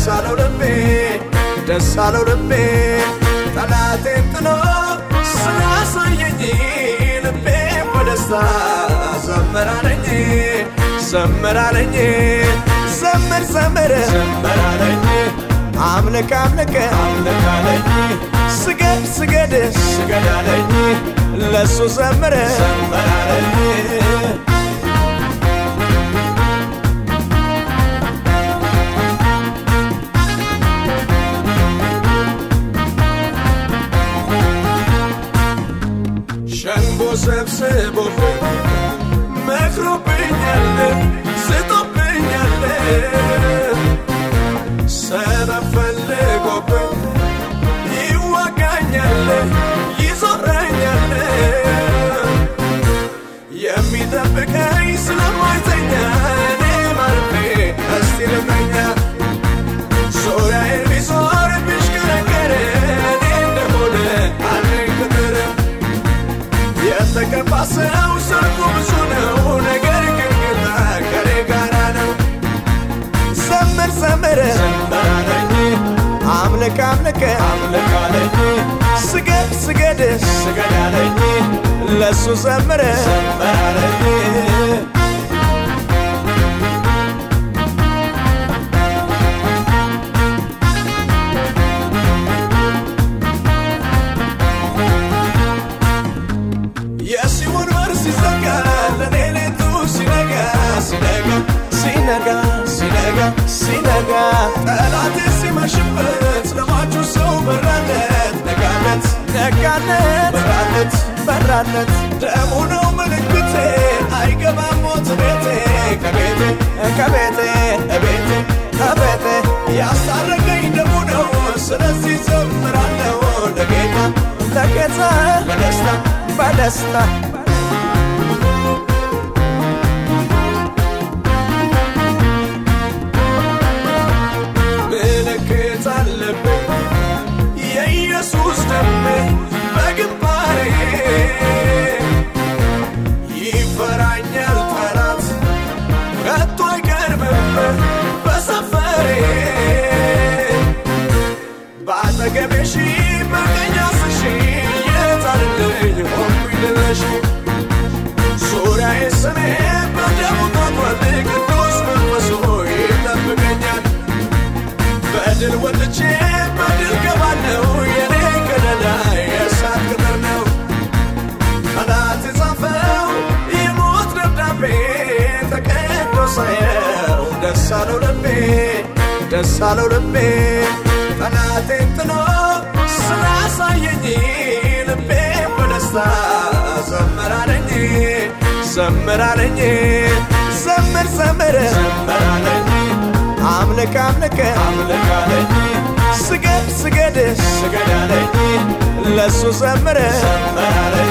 ደስ አለው ልቤ ደስ አለው ልቤ ጠላቴን ጥሎ ስላሳየኝ ልቤ በደስታ ዘመራለኝ ዘመራለኝ ዘምር ዘምር ዘመራለኝ። አምልክ አምልክ አምልክ ስገድ ስገድ ስገድ አለኝ ለሱ ዘምር ዘመራለኝ μαζέψε ποτέ. Με πένιαλε, σε το πένιαλε Σε ένα φέλε κοπέ, η ουαγκάνιαλε, η ζωράνιαλε Για μην τα πεκάει የተቀባ ሰው ሰርጉ ብዙ ነው፣ ነገር ግን ጌታ ከኔ ጋራ ነው። ዘምር ዘምር ዘምራለኝ አምልክ አምልክ ስገድ ስገድ ስገድ አለኝ ለሱ ዘምር ዘምራለኝ ነጋለት በራለት በራለት ደሙ ነው ምልክቴ አይገባም ሞት ቤቴ። ከቤቴ ከቤቴ ቤቴ ከቤቴ። ያስታረቀኝ ደሙ ነው ስለዚህ ዘምራለሁ። ለጌታ ለጌታ በደስታ በደስታ። ምልክት አለብኝ። የኢየሱስ ደም አለው ልቤ ጠላቴን ጥሎ ስላሳየኝ ልቤ በደስታ ዘመራለኝ ዘመራለኝ ዘምር ዘምር ዘመራለኝ። አምልክ አምልክ ስገድ ስገድ ስገድ አለኝ። ለሱ ዘምር ዘመራለኝ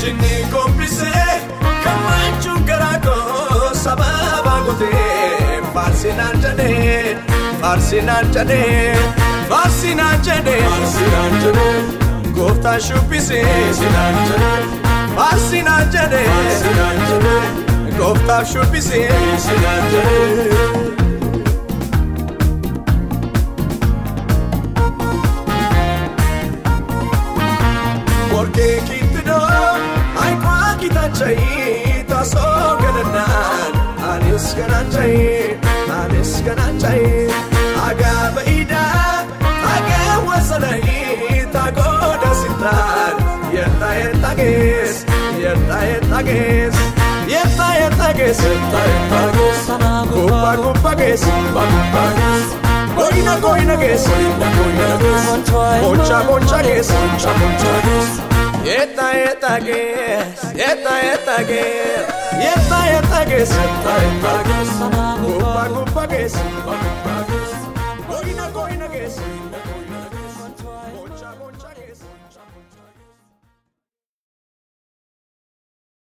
Wajjinni kompisee kan maanchuun karaakoo sababa kutee faarsinaan jedhee faarsinaan jedhee faarsinaan jedhee faarsinaan jedhee gooftaan shubbisee faarsinaan jedhee faarsinaan jedhee faarsinaan jedhee gooftaan shubbisee faarsinaan jedhee. Kittaan chayii taasoo galannaan anis kanaan chayii anis kanaan chayii hagaa ba'iidhaan hagaa wasanayii taagoo daasitaan yetta yetta gees yetta yetta gees yetta yetta gees yetta yetta gees gubbaa gubbaa gees gubbaa gubbaa gees goyina goyina gees goyina goyina gees bonchaa bonchaa gees bonchaa bonchaa gees. Eta eta gez, eta eta gez Eta eta gez, eta eta gez Gupa gupa gez,